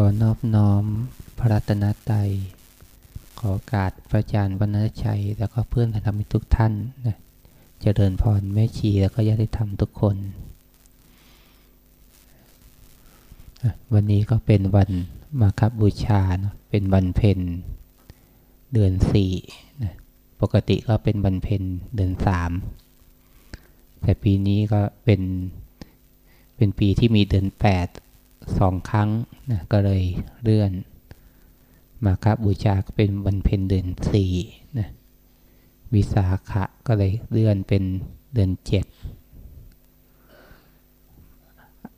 ขอนอบน้อมพระรัตนตรัย ขอโอกาสพระอาจารย์วรรณชัย แล้วก็เพื่อนธรรมิทุกท่านนะจเจริญพรแม่ชีแล้วก็ญาติธรรมทุกคน วันนี้ก็เป็นวันมาคบูชาเนาะเป็นวันเพ็ญเดือนสี่นะปกติก็เป็นวันเพ็ญเดือนสามแต่ปีนี้ก็เป็นเป็นปีที่มีเดือนแปด สองครั้งนะก็เลยเลื่อน มาคบูชาก็เป็นวันเพ็ญเดือนสี่นะวิสาขะก็เลยเลื่อนเป็นเดือนเจ็ด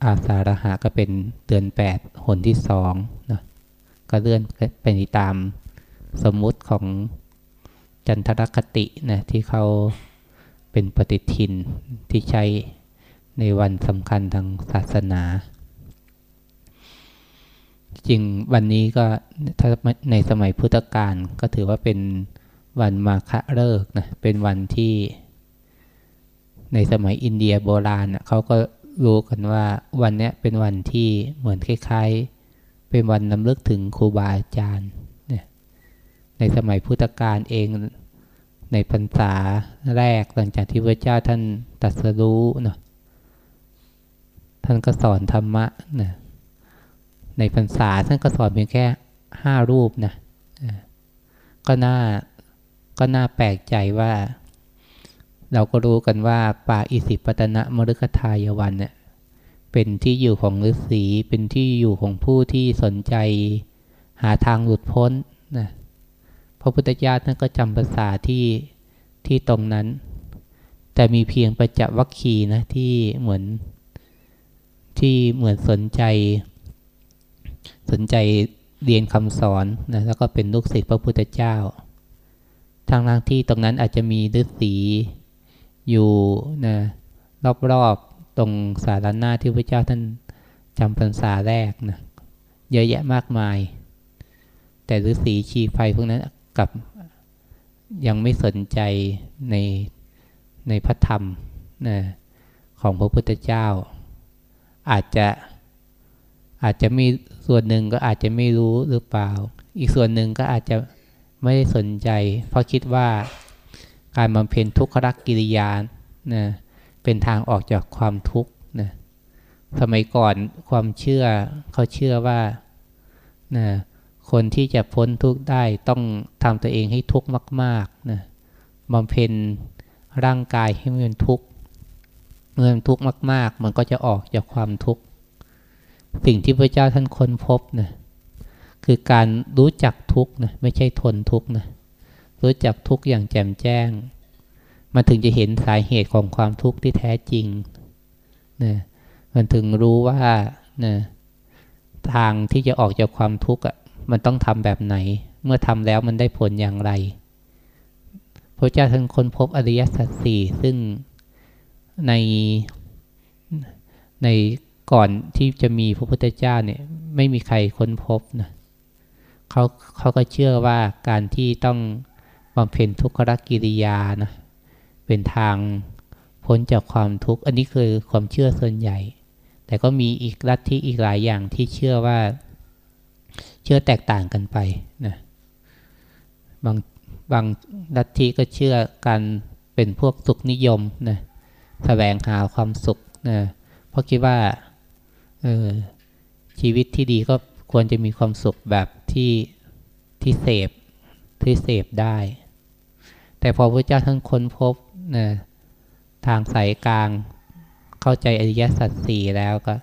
อาสาฬหะก็เป็นเดือนแปดหนที่สองนะก็เลื่อนเป็นตามสมมุติของจันทรคตินะที่เขาเป็นปฏิทินที่ใช้ในวันสำคัญทางศาสนา จริงวันนี้ก็ถ้าในสมัยพุทธกาลก็ถือว่าเป็นวันมาฆะเลิกนะเป็นวันที่ ในสมัยอินเดียโบราณเขาก็รู้กันว่าวันนี้เป็นวันที่เหมือนคล้ายๆ เป็นวันนำลึกถึงครูบาอาจารย์เนี่ยในสมัยพุทธกาลเองในพรรษาแรกหลังจากที่พระเจ้าท่านตรัสรู้เนาะท่านก็สอนธรรมะนะ ในพรรษาท่านก็สอนเพียงแค่ห้ารูปนะก็น่าก็น่าแปลกใจว่า เราก็รู้กันว่าป่าอิสิปตนะมฤคทายวันเนี่ยเป็นที่อยู่ของฤาษีเป็นที่อยู่ของผู้ที่สนใจหาทางหลุดพ้นนะพระพุทธเจ้าท่านก็จำภาษาที่ที่ตรงนั้น แต่มีเพียงประจักษ์วัคคีนะที่เหมือนที่เหมือนสนใจ สนใจเรียนคำสอนนะแล้วก็เป็นลูกศิษย์พระพุทธเจ้า ทางทางที่ตรงนั้นอาจจะมีฤาษีอยู่นะรอบๆตรงสารหน้าที่พระเจ้าท่านจำพรรษาแรกนะเยอะแยะมากมาย แต่ฤาษีชีไฟพวกนั้นกับยังไม่สนใจในในพระธรรมนะของพระพุทธเจ้า อาจจะ อาจจะมีส่วนหนึ่งก็อาจจะไม่รู้หรือเปล่า อีกส่วนหนึ่งก็อาจจะไม่ได้สนใจ เพราะคิดว่าการบำเพ็ญทุกขรักกิริยานะเป็นทางออกจากความทุกข์นะสมัยก่อนความเชื่อเขาเชื่อว่านะคนที่จะพ้นทุกข์ได้ต้องทำตัวเองให้ทุกข์มากๆนะบำเพ็ญร่างกายให้มันทุกข์เมื่อมันทุกข์มาก ๆ มันก็จะออกจากความทุกข์ สิ่งที่พระเจ้าท่านค้นพบนะคือการรู้จักทุกนะไม่ใช่ทนทุกนะรู้จักทุกอย่างแจ่มแจ้ง มันถึงจะเห็นสาเหตุของความทุกข์ที่แท้จริงนะมันถึงรู้ว่านะทางที่จะออกจากความทุกข์อะมันต้องทำแบบไหน เมื่อทำแล้วมันได้ผลอย่างไรพระเจ้าท่านค้นพบอริยสัจสี่ซึ่งในใน ก่อนที่จะมีพระพุทธเจ้าเนี่ยไม่มีใครค้นพบนะเขาเขาก็เชื่อว่าการที่ต้องบำเพ็ญทุกขกิริยานะเป็นทางพ้นจากความทุกข์อันนี้คือความเชื่อส่วนใหญ่ แต่ก็มีอีกลัทธิอีกหลายอย่างที่เชื่อว่าเชื่อแตกต่างกันไปนะบางบางลัทธิก็เชื่อกันเป็นพวกสุขนิยมนะแสวงหาความสุขนะเพราะคิดว่า ชีวิตที่ดีก็ควรจะมีความสุขแบบที่ที่เสพที่เสพได้ แต่พอพระเจ้าท่านค้นพบนะทางสายกลางเข้าใจอริยสัจสี่แล้วก็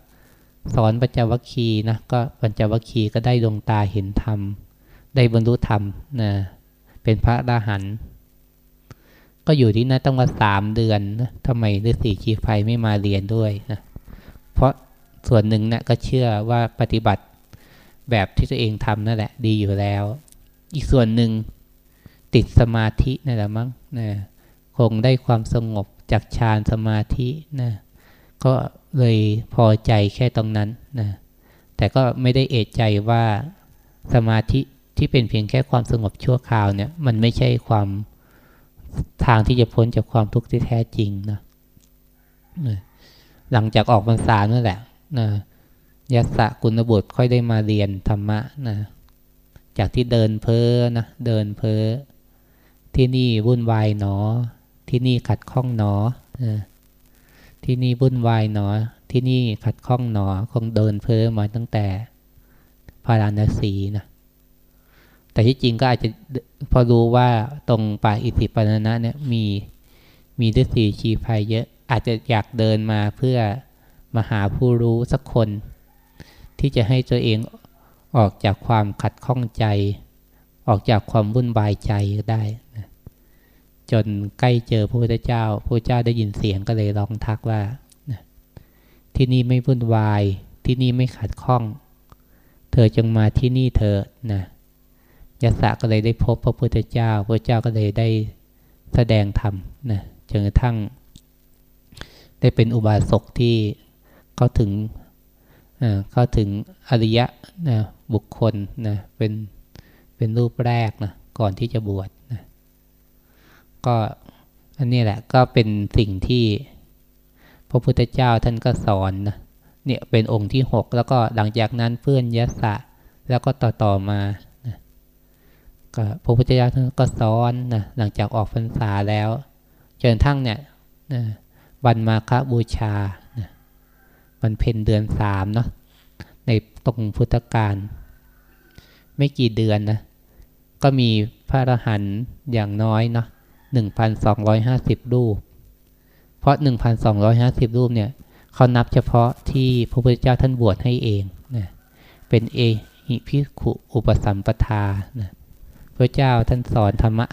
สอนปัญจวัคคีนะก็ปัญจวัคคีก็ได้ดวงตาเห็นธรรม ได้บรรลุธรรมนะเป็นพระอรหันต์ก็อยู่ที่นั่นต้องมาสามเดือนนะทำไมฤาษีชีไฟไม่มาเรียนด้วยนะเพราะ ส่วนหนึ่งนะก็เชื่อว่าปฏิบัติแบบที่ตัวเองทำนั่นแหละ ดีอยู่แล้ว อีกส่วนหนึ่งติดสมาธินั่นแหละมั้งนะคงได้ความสงบจากฌานสมาธินะก็เลยพอใจแค่ตรงนั้นนะแต่ก็ไม่ได้เอะใจว่าสมาธิที่เป็นเพียงแค่ความสงบชั่วคราวเนี่ย มันไม่ใช่ความทางที่จะพ้นจากความทุกข์ที่แท้จริงนะหลังจากออกพรรษานั่นแหละ นะยัสสะกุณบุตรค่อยได้มาเรียนธรรมะนะจากที่เดินเพ้อนะเดินเพ้อที่นี่วุ่นวายหนอ ที่นี่ขัดข้องหนอนะที่นี่วุ่นวายหนอ ที่นี่ขัดข้องหนอคงเดินเพ้อมาตั้งแต่พาราณสีนะแต่ที่จริงก็อาจจะพอรู้ว่าตรงป่าอิสิปนนะเนี่ยมีมีฤาษีชีภัยเยอะ อาจจะอยากเดินมาเพื่อ มาหาผู้รู้สักคน ที่จะให้ตัวเองออกจากความขัดข้องใจ ออกจากความวุ่นวายใจก็ได้นะจนใกล้เจอพระพุทธเจ้าพระเจ้าได้ยินเสียงก็เลยร้องทักว่านะที่นี่ไม่วุ่นวาย ที่นี่ไม่ขัดข้อง เธอจงมาที่นี่เธอนะยศก็เลยได้พบพระพุทธเจ้าพระเจ้าก็เลยได้แสดงธรรมนะจนกระทั่ง ได้เป็นอุบาสกที่ เข้าถึงเข้าถึงอริยะนะบุคคลนะเป็นเป็นรูปแรกนะก่อนที่จะบวชนะก็อันนี้แหละก็เป็นสิ่งที่พระพุทธเจ้าท่านก็สอนนะเนี่ยเป็นองค์ที่หกแล้วก็หลังจากนั้นเพื่อนยศะแล้วก็ต่อต่อมานะก็พระพุทธเจ้าท่านก็สอนนะหลังจากออกพรรษาแล้วจนทั้งเนี่ยนะวันมาฆบูชา นะวันเพ็ญเดือนสามเนาะในตรงพุทธกาลไม่กี่เดือนนะก็มีพระอรหันต์อย่างน้อยเนาะหนึ่งพันสองร้อยห้าสิบรูป เพราะหนึ่งพันสองร้อยห้าสิบรูปเนี่ยเขานับเฉพาะที่พระพุทธเจ้าท่านบวชให้เองนะเป็นเอหิพิขุอุปสัมปทานะพระเจ้าท่านสอนธรรมะ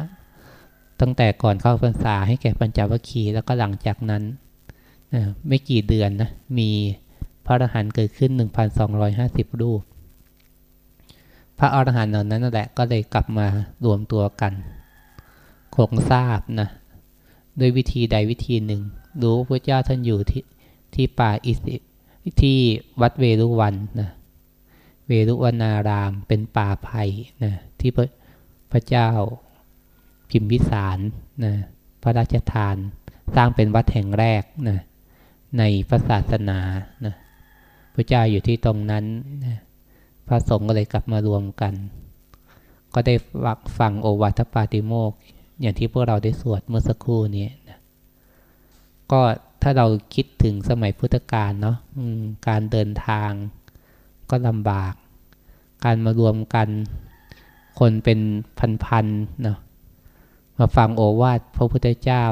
ตั้งแต่ก่อนเข้าพรรษาให้แก่ปัญจวัคคีย์แล้วก็หลังจากนั้น ไม่กี่เดือนนะ มีพระอรหันต์เกิดขึ้น 1,250 รูป พระอรหันต์เหล่านั้นนั่นแหละก็เลยกลับมารวมตัวกันคงทราบนะด้วยวิธีใดวิธีหนึ่ง รู้พระเจ้าท่านอยู่ที่ที่ป่าอิสิที่วัดเวรุวันนะเวรุวนารามเป็นป่าไผ่นะที่พระพระเจ้าพิมพิสารนะพระราชทาน สร้างเป็นวัดแห่งแรกนะ ในพระศาสนานะพระเจ้าอยู่ที่ตรงนั้นนะพระสงฆ์ก็เลยกลับมารวมกัน ก็ได้ฟักฟังโอวัตปาติโมกอย่างที่พวกเราได้สวดเมื่อสักครู่นี้นะก็ถ้าเราคิดถึงสมัยพุทธกาลเนาะการเดินทางก็ลำบาก การมารวมกัน คนเป็นพันๆเนาะมาฟังโอวาทพระพุทธเจ้า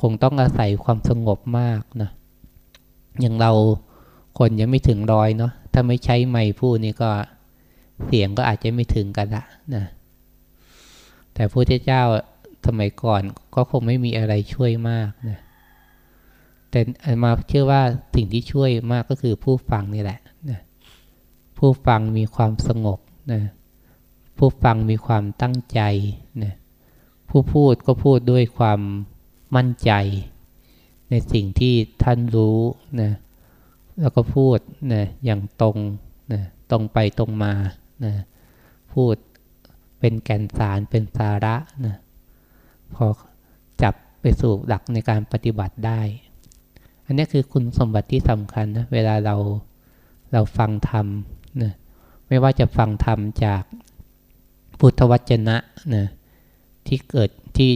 คงต้องอาศัยความสงบมากนะอย่างเราคนยังไม่ถึงร้อยเนาะถ้าไม่ใช้ไม้พูดนี่ก็เสียงก็อาจจะไม่ถึงกันละนะแต่พระเจ้าสมัยก่อนก็คงไม่มีอะไรช่วยมากนะแต่มาเชื่อว่าสิ่งที่ช่วยมากก็คือผู้ฟังนี่แหละนะผู้ฟังมีความสงบนะผู้ฟังมีความตั้งใจนะผู้พูดก็พูดด้วยความ มั่นใจ ในสิ่งที่ท่านรู้นะแล้วก็พูดนะอย่างตรงนะตรงไปตรงมานะพูดเป็นแก่นสารเป็นสาระนะพอจับไปสู่หลักในการปฏิบัติได้ อันนี้คือคุณสมบัติที่สำคัญนะเวลาเราเราฟังธรรมนะไม่ว่าจะฟังธรรมจากพุทธวจนะนะที่เกิดที่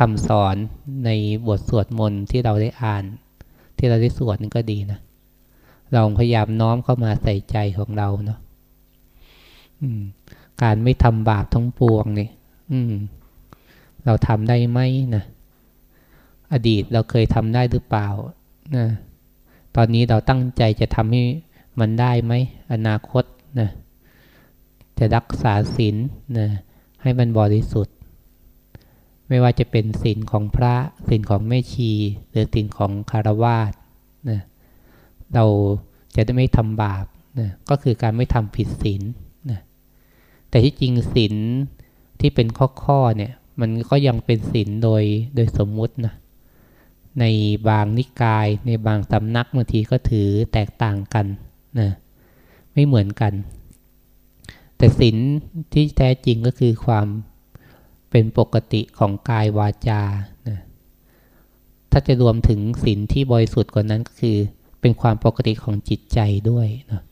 คำสอนในบทสวดมนต์ที่เราได้อ่าน ที่เราได้สวดนี่ก็ดีนะเราพยายามน้อมเข้ามาใส่ใจของเราเนาะการไม่ทำบาปทั้งปวงนี่เราทำได้ไหมนะอดีตเราเคยทำได้หรือเปล่านะตอนนี้เราตั้งใจจะทำให้มันได้ไหมอนาคตนะจะรักษาศีลนะให้มันบริสุทธิ์ ไม่ว่าจะเป็นศีลของพระศีลของแม่ชี หรือศีลของคารวาสนะเราจะได้ไม่ทำบาปนะก็คือการไม่ทำผิดศีลนะแต่ที่จริงศีลที่เป็นข้อๆเนี่ยมันก็ยังเป็นศีลโดยโดยสมมุตินะในบางนิกาย ในบางสำนักบางทีก็ถือแตกต่างกันนะไม่เหมือนกัน แต่ศีลที่แท้จริงก็คือความ เป็นปกติของกายวาจานะถ้าจะรวมถึงศีลที่บริสุทธิ์กว่านั้นก็คือ เป็นความปกติของจิตใจด้วยนะ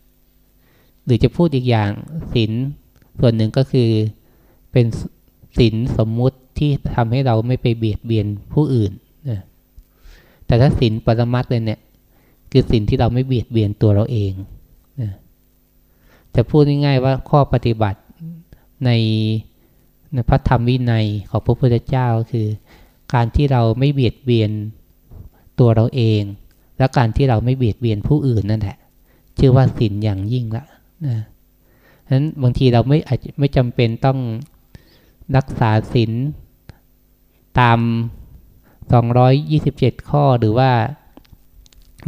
หรือจะพูดอีกอย่างศีลส่วนหนึ่งก็คือเป็นศีลสมมุติที่ทำให้เราไม่ไปเบียดเบียนผู้อื่นนะแต่ถ้าศีลปรมัตเลยเนี่ยคือศีลที่เราไม่เบียดเบียนตัวเราเองนะจะพูดง่ายๆว่าข้อปฏิบัติในใน พระธรรมวินัยของพระพุทธเจ้าคือ การที่เราไม่เบียดเบียนตัวเราเอง และการที่เราไม่เบียดเบียนผู้อื่นนั่นแหละชื่อว่าศีลอย่างยิ่งละนะฉะนั้นบางทีเราไม่อาจไม่จำเป็นต้องรักษาศีลตาม 227 ข้อหรือว่า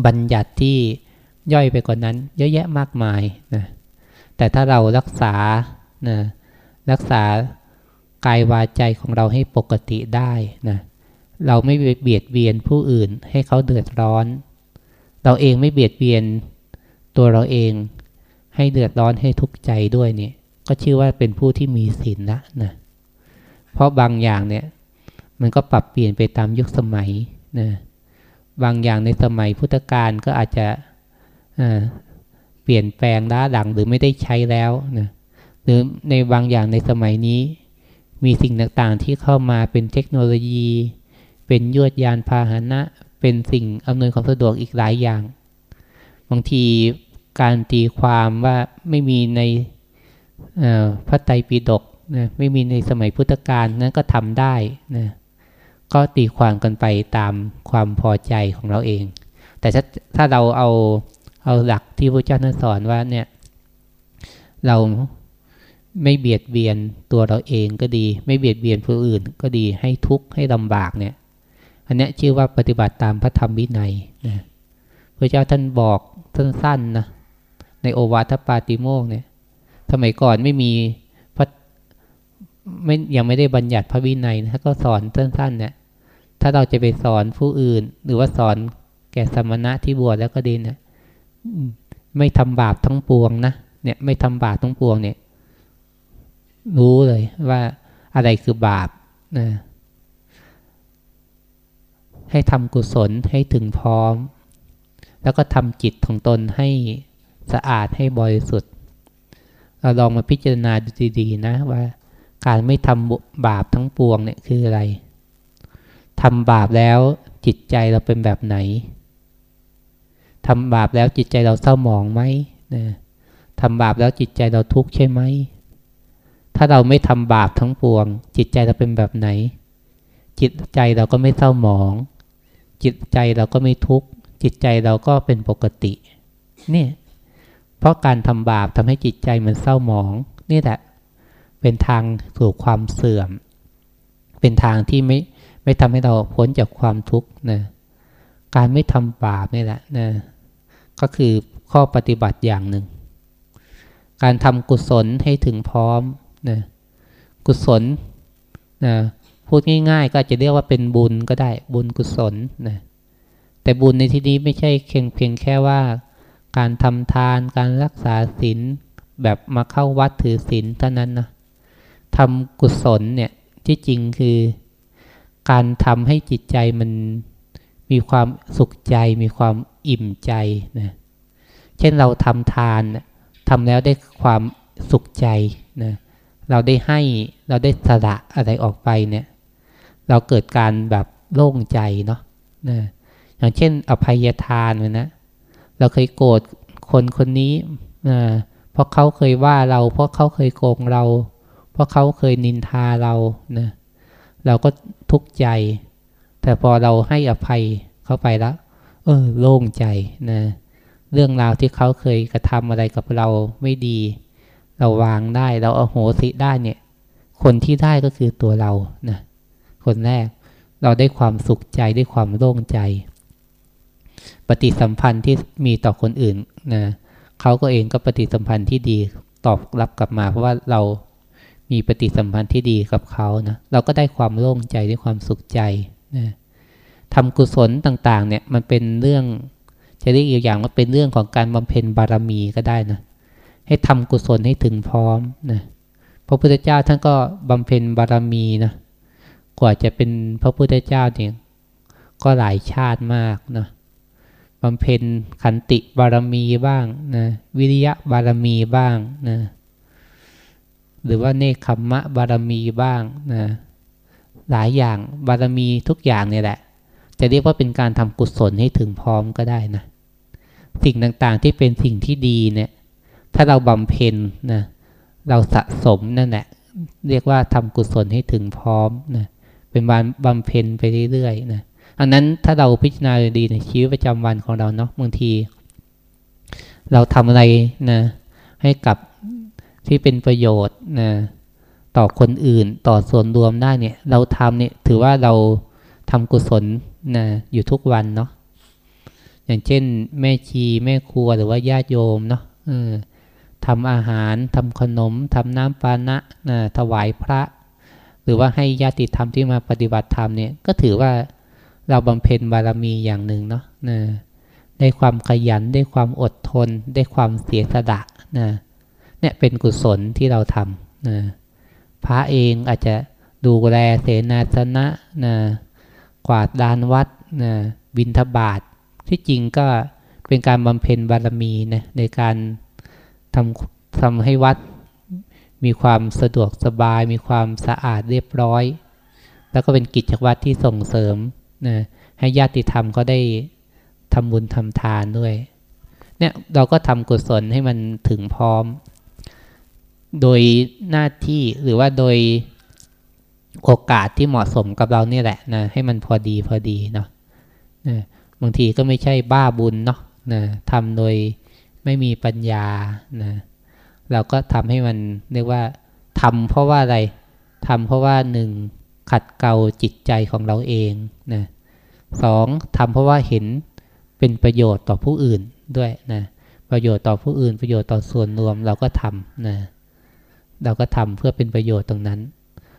บัญญัติที่ย่อยไปกว่านนั้น เยอะแยะมากมายนะแต่ถ้าเรารักษานะรักษา กายวาใจของเราให้ปกติได้นะเราไม่เบียดเบียนผู้อื่นให้เขาเดือดร้อน เราเองไม่เบียดเบียนตัวเราเองให้เดือดร้อนให้ทุกข์ใจด้วยเนี่ยก็ชื่อว่าเป็นผู้ที่มีศีลละนะเพราะบางอย่างเนี่ยมันก็ปรับเปลี่ยนไปตามยุคสมัยนะบางอย่างในสมัยพุทธกาลก็อาจจะเปลี่ยนแปลงล้าหลังหรือไม่ได้ใช้แล้วนะหรือในบางอย่างในสมัยนี้ มีสิ่งต่างๆที่เข้ามาเป็นเทคโนโลยี เป็นยวดยานพาหนะ เป็นสิ่งอำนวยความสะดวกอีกหลายอย่าง บางทีการตีความว่าไม่มีในพระไตรปิฎกนะไม่มีในสมัยพุทธกาลนั้นก็ทำได้นะก็ตีความกันไปตามความพอใจของเราเอง แต่ถ้าถ้าเราเอาเอาหลักที่พระเจ้าท่านสอนว่าเนี่ยเรา ไม่เบียดเบียนตัวเราเองก็ดี ไม่เบียดเบียนผู้อื่นก็ดีให้ทุกข์ให้ลำบากเนี่ย อันนี้ชื่อว่าปฏิบัติตามพระธรรมวินัยนะพระเจ้าท่านบอกสั้นๆนะในโอวาทปาติโมกเนี่ย สมัยก่อนไม่มีพระไม่ยังไม่ได้บัญญัติพระวินัยนะก็สอนสั้นๆเนี่ยถ้าเราจะไปสอนผู้อื่น หรือว่าสอนแก่สมณะที่บวชแล้วก็ดีเนี่ยไม่ทำบาปทั้งปวงนะเนี่ย ไม่ทำบาปทั้งปวงเนี่ย รู้เลยว่าอะไรคือบาปนะให้ทำกุศลให้ถึงพร้อม แล้วก็ทำจิตของตนให้สะอาดให้บริสุทธิ์ เราลองมาพิจารณาดูดีๆนะว่า การไม่ทำบาปทั้งปวงเนี่ยคืออะไรทำบาปแล้วจิตใจเราเป็นแบบไหนทำบาปแล้วจิตใจเราเศร้าหมองไหมนะทำบาปแล้วจิตใจเราทุกข์ใช่ไหม ถ้าเราไม่ทำบาปทั้งปวง จิตใจเราเป็นแบบไหน จิตใจเราก็ไม่เศร้าหมอง จิตใจเราก็ไม่ทุกข์ จิตใจเราก็เป็นปกติ เนี่ย เพราะการทำบาปทำให้จิตใจมันเศร้าหมอง นี่แหละ เป็นทางสู่ความเสื่อม เป็นทางที่ไม่ไม่ทำให้เราพ้นจากความทุกข์นะ การไม่ทำบาปนี่แหละนะ ก็คือข้อปฏิบัติอย่างหนึ่ง การทำกุศลให้ถึงพร้อม นะกุศลนะพูดง่ายๆ ก็จะเรียกว่าเป็นบุญก็ได้บุญกุศลนะแต่บุญในที่นี้ไม่ใช่เพียงเพียงแค่ว่า การทำทานการรักษาศีลแบบมาเข้าวัดถือศีลเท่านั้นนะทำกุศลเนี่ยที่จริงคือการทำให้จิตใจมันมีความสุขใจ มีความอิ่มใจนะเช่นเราทำทานทำแล้วได้ความสุขใจนะ เราได้ให้เราได้สละอะไรออกไปเนี่ย เราเกิดการแบบโล่งใจเนาะนะอย่างเช่น อภัยทานเนะเราเคยโกรธคนคนนี้นะเพราะเขาเคยว่าเรา เพราะเขาเคยโกงเรา เพราะเขาเคยนินทาเรานะเราก็ทุกข์ใจ แต่พอเราให้อภัยเขาไปแล้ว เออ โล่งใจนะเรื่องราวที่เขาเคยกระทำอะไรกับเราไม่ดี เราวางได้เราเอาโหสิได้เนี่ย คนที่ได้ก็คือตัวเรานะคนแรกเราได้ความสุขใจได้ความโล่งใจ ปฏิสัมพันธ์ที่มีต่อคนอื่นนะเขาก็เองก็ปฏิสัมพันธ์ที่ดีตอบรับกลับมา เพราะว่าเรามีปฏิสัมพันธ์ที่ดีกับเขานะเราก็ได้ความโล่งใจได้ความสุขใจนะทำกุศลต่าง ๆ เนี่ยมันเป็นเรื่องจะเรียกอีกอย่างว่าเป็นเรื่องของการบำเพ็ญบารมีก็ได้นะ ให้ทำกุศลให้ถึงพร้อมนะพระพุทธเจ้าท่านก็บำเพ็ญบารมีนะกว่าจะเป็นพระพุทธเจ้าเนี่ยก็หลายชาติมากนะบำเพ็ญขันติบารมีบ้างนะวิริยะบารมีบ้างนะหรือว่าเนคขมมะบารมีบ้างนะหลายอย่างบารมีทุกอย่างเนี่ยแหละ จะเรียกว่าเป็นการทำกุศลให้ถึงพร้อมก็ได้นะสิ่งต่างๆที่เป็นสิ่งที่ดีเนี่ย ถ้าเราบำเพ็ญนะเราสะสมนั่นแหละเรียกว่าทำกุศลให้ถึงพร้อมนะเป็นบานบำเพ็ญไปเรื่อยๆนะอันนั้นถ้าเราพิจารณาดีในชีวิตประจำวันของเราเนาะบางที เราทำอะไรนะให้กับที่เป็นประโยชน์นะต่อคนอื่นต่อส่วนรวมได้เนี่ย เราทำเนี่ยถือว่าเราทำกุศลนะอยู่ทุกวันเนาะอย่างเช่น แม่ชีแม่ครัวหรือว่าญาติโยมเนาะ ทำอาหารทำขนมทำน้ำปานะนะถวายพระ หรือว่าให้ญาติธรรมที่มาปฏิบัติธรรมเนี่ยก็ถือว่าเราบำเพ็ญบารมีอย่างหนึ่งเนาะนะได้ความขยันได้ความอดทน ได้ความเสียสละนะเนี่ยเป็นกุศลที่เราทำนะพระเองอาจจะดูแลเสนาสนะนะกวาดดานวัดนะบินทบาทที่จริงก็เป็นการบำเพ็ญบารมีนะในการ ทำทำให้วัดมีความสะดวกสบาย มีความสะอาดเรียบร้อย แล้วก็เป็นกิจวัตรที่ส่งเสริมนะให้ญาติธรรมเขาได้ทำบุญทำทานด้วย เนี่ยเราก็ทำกุศลให้มันถึงพร้อม โดยหน้าที่หรือว่าโดยโอกาสที่เหมาะสมกับเราเนี่ยแหละนะให้มันพอดีพอดีเนาะนะบางทีก็ไม่ใช่บ้าบุญเนาะนะทำโดย ไม่มีปัญญานะเราก็ทำให้มันเรียกว่าทำเพราะว่าอะไรทำเพราะว่าหนึ่งขัดเกลาจิตใจของเราเองนะสองทำเพราะว่าเห็นเป็นประโยชน์ต่อผู้อื่นด้วยนะประโยชน์ต่อผู้อื่น ประโยชน์ต่อส่วนรวมเราก็ทำนะเราก็ทำเพื่อเป็นประโยชน์ตรงนั้น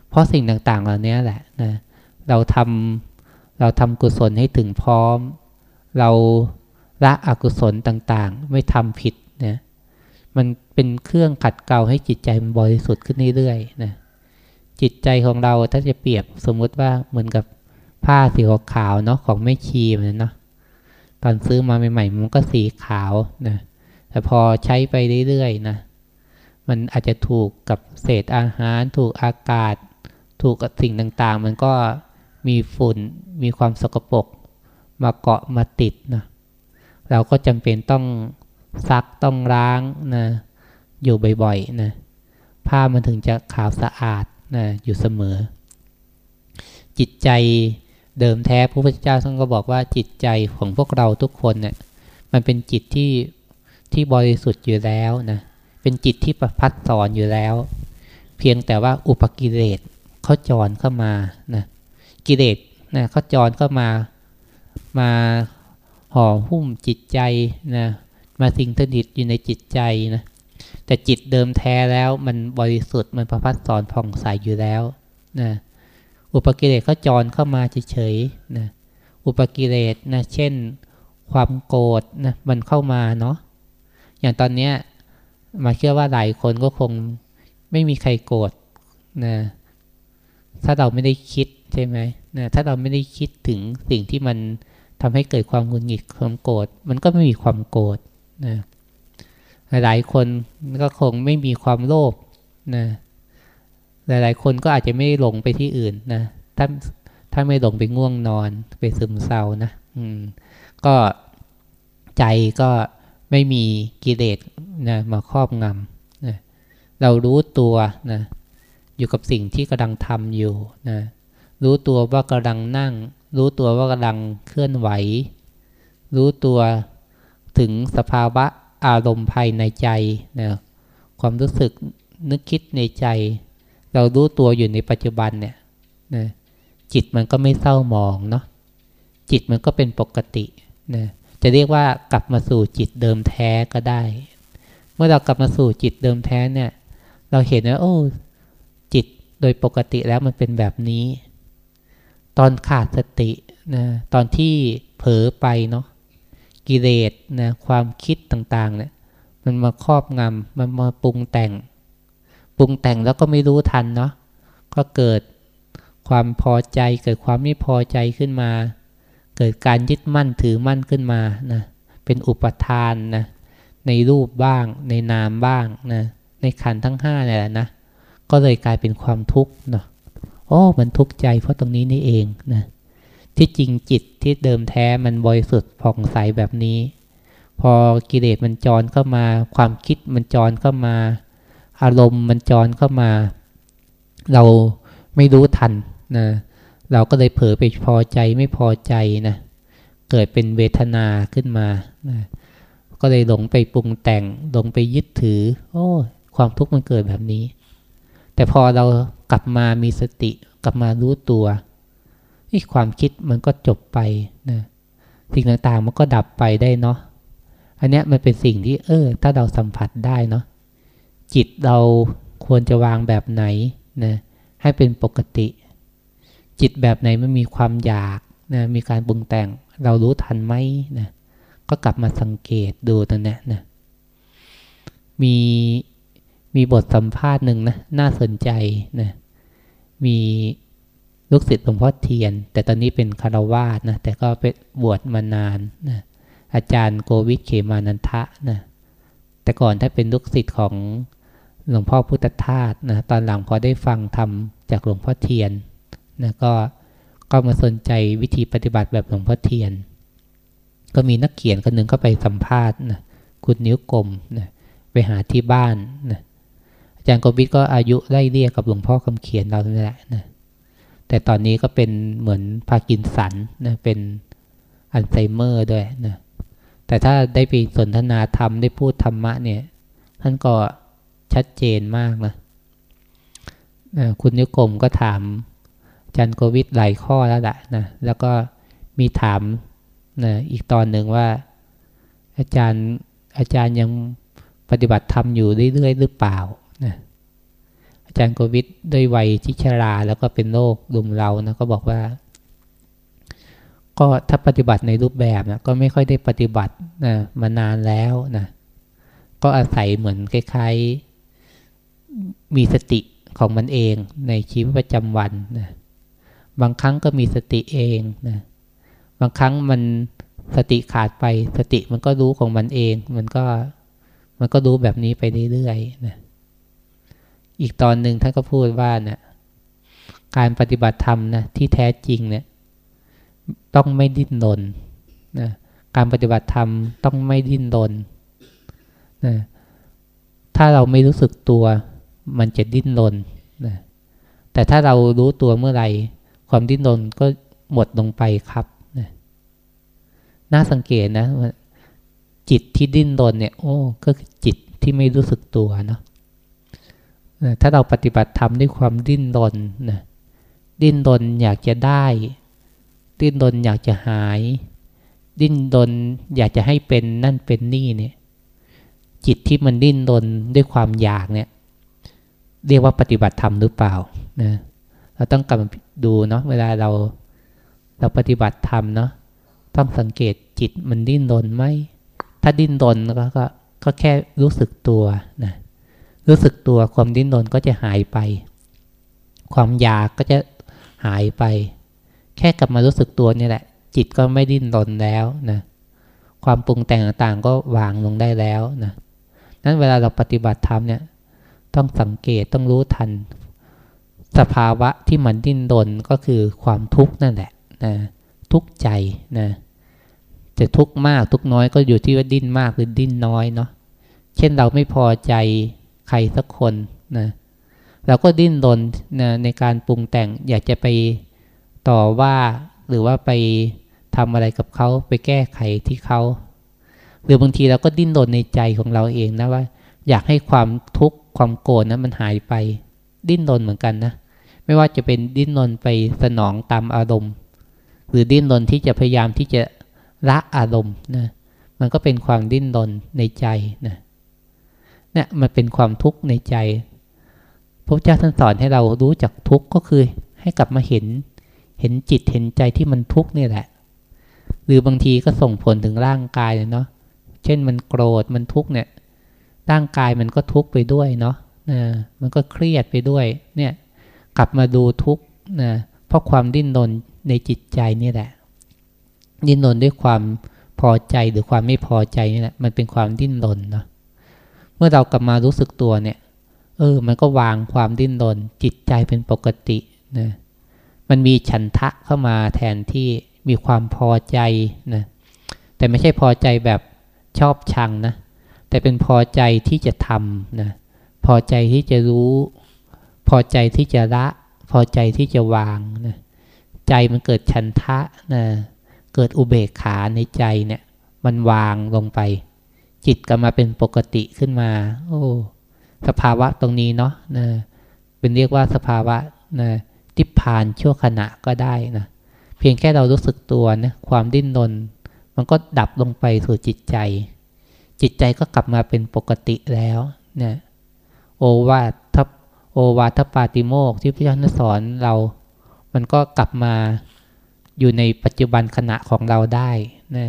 เพราะสิ่งต่างๆเหล่านี้แหละนะเราทำเราทำกุศลให้ถึงพร้อม เรา ละอกุศลต่างๆ ไม่ทำผิดนะมันเป็นเครื่องขัดเกลาให้จิตใจมันบริสุทธิ์ขึ้นเรื่อยๆนะจิตใจของเราถ้าจะเปรียบสมมติว่าเหมือนกับผ้าสีขาวเนาะของแม่ชีมันเนาะตอนซื้อมาใหม่ๆมันก็สีขาวนะแต่พอใช้ไปเรื่อยๆนะมันอาจจะถูกกับเศษอาหาร ถูกอากาศ ถูกกับสิ่งต่างๆ มันก็มีฝุ่นมีความสกปรกมาเกาะมาติดนะ เราก็จำเป็นต้องซักต้องล้างนะอยู่บ่อยๆนะผ้ามันถึงจะขาวสะอาดนะอยู่เสมอ จิตใจเดิมแท้พระพุทธเจ้าท่านก็บอกว่าจิตใจของพวกเราทุกคนเนะี่ยมันเป็นจิตที่ที่บริสุทธิ์อยู่แล้วนะเป็นจิตที่ประพัดสอนอยู่แล้ว เพียงแต่ว่าอุปกิเลสเขาจรเข้ามานะกิเลสนะเขาจรเข้ามามา ห่อหุ้มจิตใจนะมาสิงสถิตอยู่ในจิตใจนะแต่จิตเดิมแท้แล้วมันบริสุทธิ์มันประพัดสอนผ่องใสอยู่แล้วนะอุปกิเลสก็จรเข้ามาเฉยๆนะอุปกิเลสนะเช่นความโกรธนะมันเข้ามาเนาะอย่างตอนเนี้ยมาเชื่อว่าหลายคนก็คงไม่มีใครโกรธนะถ้าเราไม่ได้คิดใช่ไหมนะถ้าเราไม่ได้คิดถึงสิ่งที่มัน ทำให้เกิดความหงุดหงิดความโกรธมันก็ไม่มีความโกรธนะหลายคนก็คงไม่มีความโลภนะหลายๆ คนก็อาจจะไม่หลงไปที่อื่นนะถ้าถ้าไม่หลงไปง่วงนอนไปซึมเศร้านะอืมก็ใจก็ไม่มีกิเลสนะมาครอบงำนะเรารู้ตัวนะอยู่กับสิ่งที่กำลังทำอยู่นะรู้ตัวว่ากำลังนั่ง รู้ตัวว่ากำลังเคลื่อนไหว รู้ตัวถึงสภาวะอารมณ์ภายในใจนะความรู้สึกนึกคิดในใจ เรารู้ตัวอยู่ในปัจจุบันเนี่ยนะจิตมันก็ไม่เศร้าหมองเนาะจิตมันก็เป็นปกตินะจะเรียกว่ากลับมาสู่จิตเดิมแท้ก็ได้ เมื่อเรากลับมาสู่จิตเดิมแท้เนี่ย เราเห็นว่าโอ้จิตโดยปกติแล้วมันเป็นแบบนี้ ตอนขาดสตินะตอนที่เผลอไปเนาะกิเลสนะความคิดต่างๆเนี่ยมันมาครอบงำมันมาปรุงแต่ง ปรุงแต่งแล้วก็ไม่รู้ทันเนาะก็เกิดความพอใจ เกิดความไม่พอใจขึ้นมา เกิดการยึดมั่นถือมั่นขึ้นมานะเป็นอุปทานนะในรูปบ้าง ในนามบ้างนะในขันทั้งห้าเนี่ยแหละนะก็เลยกลายเป็นความทุกข์เนาะ โอ้มันทุกข์ใจเพราะตรงนี้นี่เองนะที่จริงจิตที่เดิมแท้มันบริสุทธิ์ผ่องใสแบบนี้ พอกิเลสมันจรเข้ามา ความคิดมันจรเข้ามา อารมณ์มันจรเข้ามา เราไม่รู้ทันนะเราก็เลยเผลอไปพอใจไม่พอใจนะเกิดเป็นเวทนาขึ้นมานะก็เลยหลงไปปรุงแต่งหลงไปยึดถือ โอ้ ความทุกข์มันเกิดแบบนี้ แต่พอเรากลับมามีสติ กลับมารู้ตัวนี่ความคิดมันก็จบไปนะสิ่งต่างๆมันก็ดับไปได้เนาะอันนี้มันเป็นสิ่งที่เออ ถ้าเราสัมผัสได้เนาะจิตเราควรจะวางแบบไหนนะให้เป็นปกติ จิตแบบไหนมันมีความอยากนะมีการปรุงแต่งเรารู้ทันไหมนะก็กลับมาสังเกตดูตรงนี้นะมี มีบทสัมภาษณ์หนึ่งนะน่าสนใจนะมีลูกศิษย์หลวงพ่อเทียน แต่ตอนนี้เป็นคารวาสนะแต่ก็เป็นบวชมานานนะอาจารย์โกวิทเขมานันทะนะแต่ก่อนถ้าเป็นลูกศิษย์ของหลวงพ่อพุทธทาสนะตอนหลังพอได้ฟังธรรมจากหลวงพ่อเทียนนะก็ก็มาสนใจวิธีปฏิบัติแบบหลวงพ่อเทียน ก็มีนักเขียนคนหนึ่งก็ไปสัมภาษณ์นะคุณนิ้วกลมนะไปหาที่บ้านนะ อาจารย์โกวิทก็อายุไล่เรียกกับหลวงพ่อคำเขียนเราแหละนะแต่ตอนนี้ก็เป็นเหมือนพากินสันนะเป็นอัลไซเมอร์ด้วยนะแต่ถ้าได้ไปสนทนาธรรมได้พูดธรรมะเนี่ยท่านก็ชัดเจนมากนะนะคุณนิกรมก็ถามจันโกวิทหลายข้อแล้วแหละนะแล้วก็มีถามนะอีกตอนหนึ่งว่า อาจารย์อาจารย์ยังปฏิบัติธรรมอยู่เรื่อยๆหรือเปล่า จารย์โควิดด้วยวัยที่ชรา แล้วก็เป็นโรคดุมเรานะก็บอกว่า ก็ถ้าปฏิบัติในรูปแบบนะก็ไม่ค่อยได้ปฏิบัตินะมานานแล้วนะก็อาศัยเหมือนคล้ายๆมีสติของมันเองในชีวิตประจำวันนะบางครั้งก็มีสติเองนะบางครั้งมันสติขาดไปสติมันก็รู้ของมันเอง มันก็มันก็รู้แบบนี้ไปเรื่อยๆนะ อีกตอนหนึ่งท่านก็พูดว่าเนะี่ยการปฏิบัติธรรมนะที่แท้จริงเนี่ยต้องไม่ดิ้นรนนะการปฏิบัติธรรมต้องไม่ดิ้นรนนะถ้าเราไม่รู้สึกตัวมันจะดิ้นรนนะแต่ถ้าเรารู้ตัวเมื่อไหร่ ความดิ้นรนก็หมดลงไปครับนะน่าสังเกตนะจิตที่ดิ้นรนเนี่ย โอ้ ก็คือจิตที่ไม่รู้สึกตัวเนาะ ถ้าเราปฏิบัติธรรมด้วยความดิ้นรนนะดิ้นรนอยากจะได้ ดิ้นรนอยากจะหาย ดิ้นรนอยากจะให้เป็นนั่นเป็นนี่เนี่ยจิตที่มันดิ้นรนด้วยความอยากเนี่ย เรียกว่าปฏิบัติธรรมหรือเปล่านะเราต้องกลับมาดูเนาะเวลาเราเราปฏิบัติธรรมเนาะต้องสังเกตจิตมันดิ้นรนไหมถ้าดิ้นรนก็ก็ก็แค่รู้สึกตัวนะ รู้สึกตัวความดิ้นรนก็จะหายไป ความอยากก็จะหายไป แค่กลับมารู้สึกตัวนี่แหละ จิตก็ไม่ดิ้นรนแล้วนะความปรุงแต่งต่างๆก็วางลงได้แล้วนะนั้นเวลาเราปฏิบัติธรรมเนี่ย ต้องสังเกตต้องรู้ทัน สภาวะที่มันดิ้นรนก็คือความทุกข์นั่นแหละนะทุกข์ใจนะจะทุกข์มากทุกข์น้อยก็อยู่ที่ว่าดิ้นมากหรือดิ้นน้อยเนาะเช่นเราไม่พอใจ ใครสักคนนะเราก็ดิ้นรนนะในการปรุงแต่งอยากจะไปต่อว่าหรือว่าไปทำอะไรกับเขาไปแก้ไขที่เขาหรือบางทีเราก็ดิ้นรนในใจของเราเองนะว่า อยากให้ความทุกข์ความโกรธนะมันหายไป ดิ้นรนเหมือนกันนะ ไม่ว่าจะเป็นดิ้นรนไปสนองตามอารมณ์ หรือดิ้นรนที่จะพยายามที่จะละอารมณ์นะมันก็เป็นความดิ้นรนในใจนะ เนี่ยมันเป็นความทุกข์ในใจพระเจ้าท่านสอนให้เรารู้จักทุกข์ก็คือให้กลับมาเห็น เห็นจิตเห็นใจที่มันทุกข์นี่แหละ หรือบางทีก็ส่งผลถึงร่างกายเนาะเช่นมันโกรธมันทุกข์เนี่ย ร่างกายมันก็ทุกข์ไปด้วยเนาะนะมันก็เครียดไปด้วย เนี่ย กลับมาดูทุกข์นะเพราะความดิ้นรนในจิตใจนี่แหละ ดิ้นรนด้วยความพอใจหรือความไม่พอใจนี่แหละมันเป็นความดิ้นรนเนาะ เมื่อเรากลับมารู้สึกตัวเนี่ย เออ มันก็วางความดิ้นรนจิตใจเป็นปกตินะมันมีฉันทะเข้ามาแทนที่มีความพอใจนะแต่ไม่ใช่พอใจแบบชอบชังนะแต่เป็นพอใจที่จะทำนะพอใจที่จะรู้ พอใจที่จะละ พอใจที่จะวางนะใจมันเกิดฉันทะนะเกิดอุเบกขาในใจเนี่ย มันวางลงไป จิตก็มาเป็นปกติขึ้นมา โอ้ สภาวะตรงนี้เนาะนะเป็นเรียกว่าสภาวะนะทิพานชั่วขณะก็ได้นะเพียงแค่เรารู้สึกตัวนะความดิ้นรนมันก็ดับลงไปสู่จิตใจ จิตใจก็กลับมาเป็นปกติแล้วนะโอวาทโอวาทปาติโมกที่พระเจ้าสอนเรา มันก็กลับมาอยู่ในปัจจุบันขณะของเราได้นะ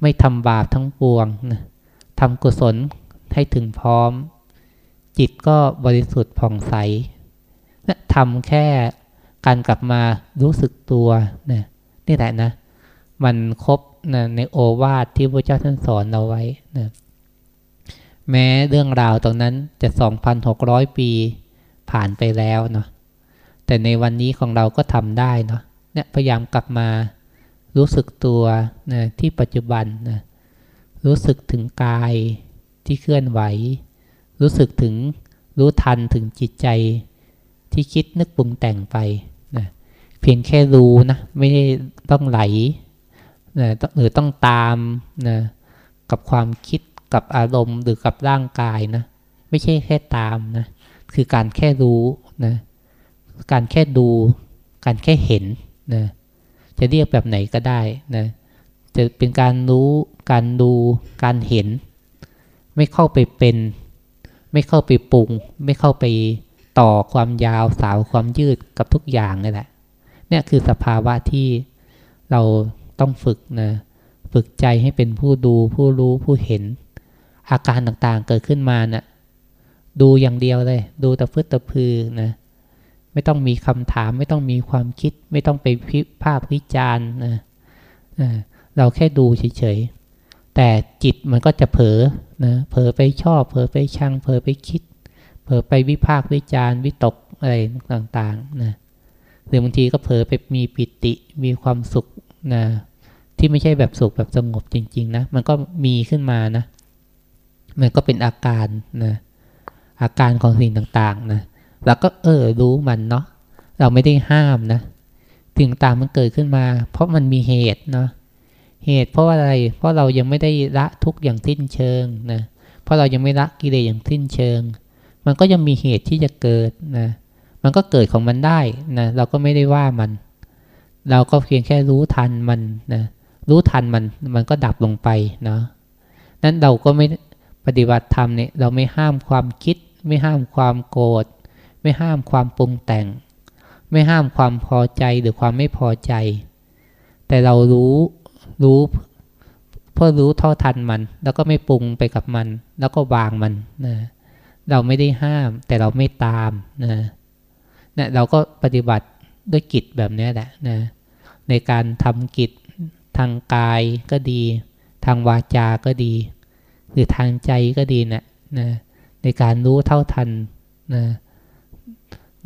ไม่ทำบาปทั้งปวงนะ ทำกุศลให้ถึงพร้อม จิตก็บริสุทธิ์ผ่องใสนะทำแค่การกลับมารู้สึกตัวนะนี่แหละนะ มันครบนะในโอวาทที่พระเจ้าท่านสอนเราไว้นะแม้เรื่องราวตรงนั้นจะ 2,600 ปีผ่านไปแล้วเนาะแต่ในวันนี้ของเราก็ทำได้เนาะเนี่ยพยายามกลับมารู้สึกตัวนะที่ปัจจุบันนะ รู้สึกถึงกายที่เคลื่อนไหว รู้สึกถึงรู้ทันถึงจิตใจ ที่คิดนึกปรุงแต่งไปนะเพียงแค่รู้นะ ไม่ได้ต้องไหลนะหรือต้องตามนะกับความคิดกับอารมณ์หรือกับร่างกายนะ ไม่ใช่แค่ตามนะ คือการแค่รู้นะ การแค่ดู การแค่เห็นนะ จะเรียกแบบไหนก็ได้นะ จะเป็นการรู้ การดูการเห็น ไม่เข้าไปเป็น ไม่เข้าไปปรุง ไม่เข้าไปต่อความยาวสาวความยืดกับทุกอย่างนี่แหละเนี่ยคือสภาวะที่เราต้องฝึกนะฝึกใจให้เป็นผู้ดูผู้รู้ผู้เห็น อาการต่างๆเกิดขึ้นมานะ่ะดูอย่างเดียวเลย ดูตะพื้ตะพือนะไม่ต้องมีคำถาม ไม่ต้องมีความคิด ไม่ต้องไปพิพากวิจารณ์นะเราแค่ดูเฉยๆ แต่จิตมันก็จะเผลอนะเผลอไปชอบเผลอไปชังเผลอไปคิด เผลอไปวิพากวิจารวิตกอะไรต่างๆนะหรือบางทีก็เผลอไปมีปิติมีความสุขนะที่ไม่ใช่แบบสุขแบบสงบจริง ๆ นะ มันก็มีขึ้นมานะมันก็เป็นอาการนะอาการของสิ่งต่างๆนะเราก็เออรู้มันเนาะเราไม่ได้ห้ามนะสิ่งต่างมันเกิดขึ้นมา เพราะมันมีเหตุเนาะ เหตุเพราะอะไร เพราะเรายังไม่ได้ละทุกอย่างสิ้นเชิงนะ เพราะเรายังไม่ละกิเลสอย่างสิ้นเชิง มันก็ยังมีเหตุที่จะเกิดนะ มันก็เกิดของมันได้นะ เราก็ไม่ได้ว่ามัน เราก็เพียงแค่รู้ทันมันนะ รู้ทันมัน มันก็ดับลงไปเนาะ นั้นเราก็ไม่ปฏิบัติธรรมเนี่ยเราไม่ห้ามความคิด ไม่ห้ามความโกรธ ไม่ห้ามความปรุงแต่ง ไม่ห้ามความพอใจหรือความไม่พอใจ แต่เรารู้ รู้เพื่อรู้เท่าทันมัน แล้วก็ไม่ปรุงไปกับมัน แล้วก็วางมันนะเราไม่ได้ห้ามแต่เราไม่ตามนะนะเราก็ปฏิบัติด้วยกิจแบบนี้แหละนะในการทำกิจทางกายก็ดี ทางวาจาก็ดี หรือทางใจก็ดีนะนะในการรู้เท่าทันนะ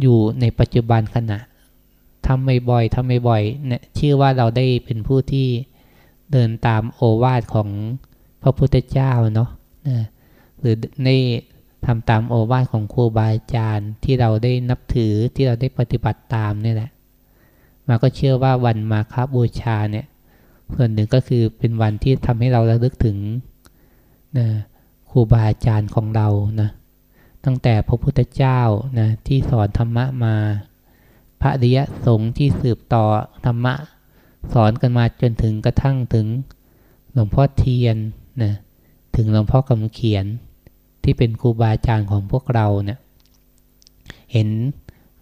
อยู่ในปัจจุบันขณะทำไม่บ่อยทำไม่บ่อยเนี่ยชื่อว่าเราได้เป็นผู้ที่ เดินตามโอวาทของพระพุทธเจ้าเนาะนะหรือได้ทำตามโอวาทของครูบาอาจารย์ที่เราได้นับถือที่เราได้ปฏิบัติตามนี่แหละมาก็เชื่อว่าวันมาคบูชาเนี่ยส่วนหนึ่งก็คือเป็นวันที่ทำให้เราระลึกถึงนะครูบาอาจารย์ของเรานะตั้งแต่พระพุทธเจ้านะที่สอนธรรมะมา พระริยสงฆ์ที่สืบต่อธรรมะ สอนกันมาจนถึงกระทั่งถึงหลวงพ่อเทียนนะถึงหลวงพ่อกำเขียนที่เป็นครูบาอาจารย์ของพวกเราเนะี่ยเห็น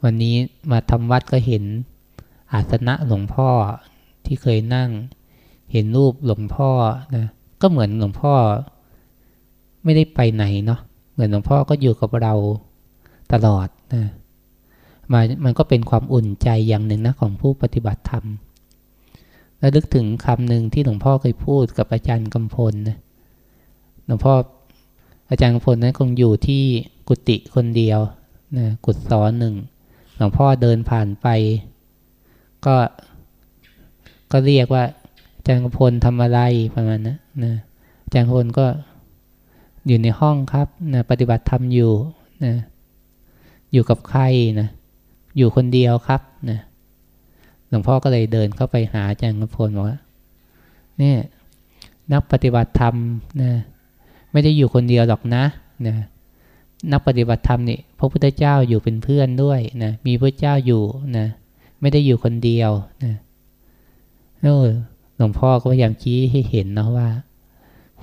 วันนี้มาทำวัดก็เห็นอาสนะหลวงพ่อที่เคยนั่ง เห็นรูปหลวงพ่อนะก็เหมือนหลวงพ่อ ไม่ได้ไปไหนเนาะเหมือนหลวงพ่อก็อยู่กับเราตลอดนะมามันก็เป็นความอุ่นใจอย่างหนึ่งนะของผู้ปฏิบัติธรรม แล้วลึกถึงคำหนึ่งที่หลวงพ่อเคยพูดกับอาจารย์กำพลนะหลวงพ่ออาจารย์กำพลนั้นคงอยู่ที่กุฏิคนเดียวนะกุศสอนหนึ่งหลวงพ่อเดินผ่านไป ก็ก็เรียกว่าอาจารย์กำพลทำอะไรประมาณนะนะอาจารย์กำพลก็อยู่ในห้องครับนะปฏิบัติธรรมอยู่นะอยู่กับใครนะอยู่คนเดียวครับนะ หลวงพ่อก็เลยเดินเข้าไปหาอาจารย์กำพลบอกว่าเนี่ยนักปฏิบัติธรรมนะไม่ได้อยู่คนเดียวหรอกนะนะนักปฏิบัติธรรมนี่พระพุทธเจ้าอยู่เป็นเพื่อนด้วยนะมีพระเจ้าอยู่นะไม่ได้อยู่คนเดียวนะโอ้หลวงพ่อก็พยายามชี้ให้เห็นนะว่า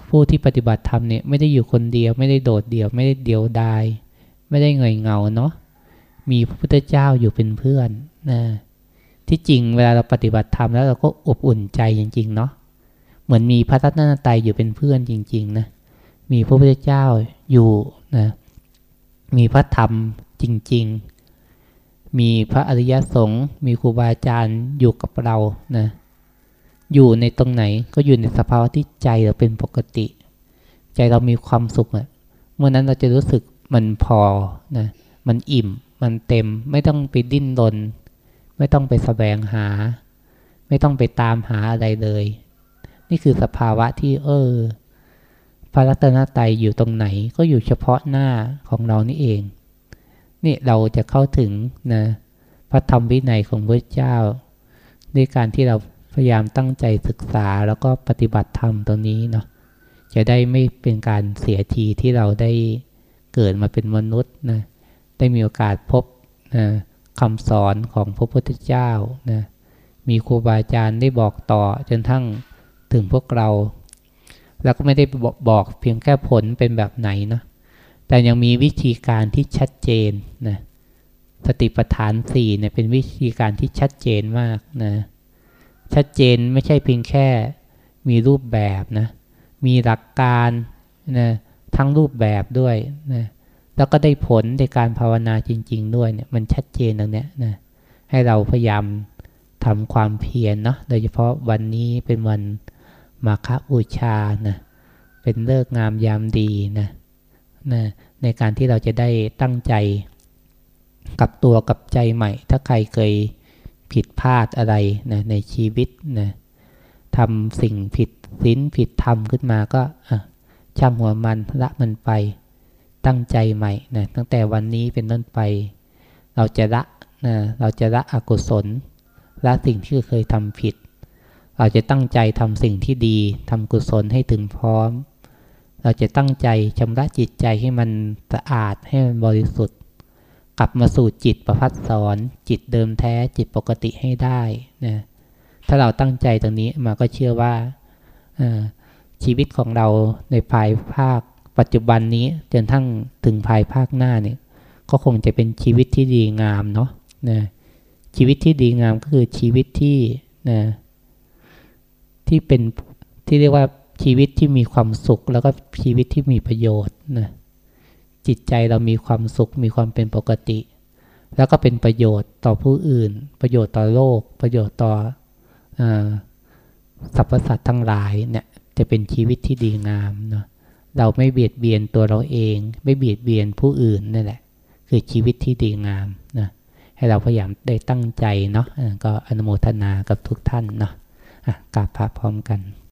ผู้ที่ปฏิบัติธรรมเนี่ยไม่ได้อยู่คนเดียว ไม่ได้โดดเดี่ยว ไม่ได้เดียวดาย ไม่ได้เงยเงาเนาะมีพระพุทธเจ้าอยู่เป็นเพื่อนนะ ที่จริงเวลาเราปฏิบัติธรรมแล้วเราก็อบอุ่นใจจริง ๆ เนาะเหมือนมีพระรัตนตรัยอยู่เป็นเพื่อนจริง ๆ นะ มีพระพุทธเจ้าอยู่นะมีพระธรรมจริง ๆ มีพระอริยสงฆ์มีครูบาอาจารย์อยู่กับเรานะอยู่ในตรงไหนก็อยู่ในสภาวะที่ใจเราเป็นปกติ ใจเรามีความสุขอะเมื่อนั้นเราจะรู้สึกมันพอนะมันอิ่มมันเต็มไม่ต้องไปดิ้นรน ไม่ต้องไปแสวงหา ไม่ต้องไปตามหาอะไรเลย นี่คือสภาวะที่เออพระรัตนตรัยอยู่ตรงไหนก็อยู่เฉพาะหน้าของเรานี่เอง นี่เราจะเข้าถึงนะพระธรรมวินัยของพระเจ้า ด้วยการที่เราพยายามตั้งใจศึกษาแล้วก็ปฏิบัติธรรมตรงนี้เนาะจะได้ไม่เป็นการเสียทีที่เราได้เกิดมาเป็นมนุษย์นะได้มีโอกาสพบนะ คำสอนของพระพุทธเจ้านะมีครูบาอาจารย์ได้บอกต่อจนทั้งถึงพวกเรา แล้วก็ไม่ได้บอกเพียงแค่ผลเป็นแบบไหนนะแต่ยังมีวิธีการที่ชัดเจนนะสติปัฏฐานสี่เนี่ยเป็นวิธีการที่ชัดเจนมากนะชัดเจนไม่ใช่เพียงแค่มีรูปแบบนะมีหลักการนะทั้งรูปแบบด้วยนะ แล้วก็ได้ผลในการภาวนาจริง ๆ ด้วยเนี่ยมันชัดเจนตรงนี้นะให้เราพยายามทำความเพียรเนาะโดยเฉพาะวันนี้เป็นวันมาฆบูชานะเป็นเลิกงามยามดีนะนะในการที่เราจะได้ตั้งใจ กับตัวกับใจใหม่ ถ้าใครเคยผิดพลาดอะไรนะในชีวิตนะทำสิ่งผิดศีลผิดธรรมขึ้นมาก็ช่างหัวมันละมันไป ตั้งใจใหม่นะตั้งแต่วันนี้เป็นต้นไป เราจะละนะเราจะละอกุศลละสิ่งที่เคยทำผิด เราจะตั้งใจทำสิ่งที่ดีทำกุศลให้ถึงพร้อม เราจะตั้งใจชำระจิตใจให้มันสะอาดให้มันบริสุทธิ์ กลับมาสู่จิตประพัดสอน จิตเดิมแท้จิตปกติให้ได้นะถ้าเราตั้งใจตรงนี้มาก็เชื่อว่าชีวิตของเราในภายภาค ปัจจุบันนี้จนทั้งถึงภายภาคหน้าเนี่ยก็คงจะเป็นชีวิตที่ดีงามเนาะนะชีวิตที่ดีงามก็คือชีวิตที่นะที่เป็นที่เรียกว่าชีวิตที่มีความสุข แล้วก็ชีวิตที่มีประโยชน์นะจิตใจเรามีความสุขมีความเป็นปกติ แล้วก็เป็นประโยชน์ต่อผู้อื่น ประโยชน์ต่อโลก ประโยชน์ต่ออสรรพสัตว์ทั้งหลายเนี่ยจะเป็นชีวิตที่ดีงามเนาะ เราไม่เบียดเบียนตัวเราเอง ไม่เบียดเบียนผู้อื่นนั่นแหละ คือชีวิตที่ดีงามนะให้เราพยายามได้ตั้งใจเนาะก็อนุโมทนากับทุกท่านเนาะกราบพระพร้อมกัน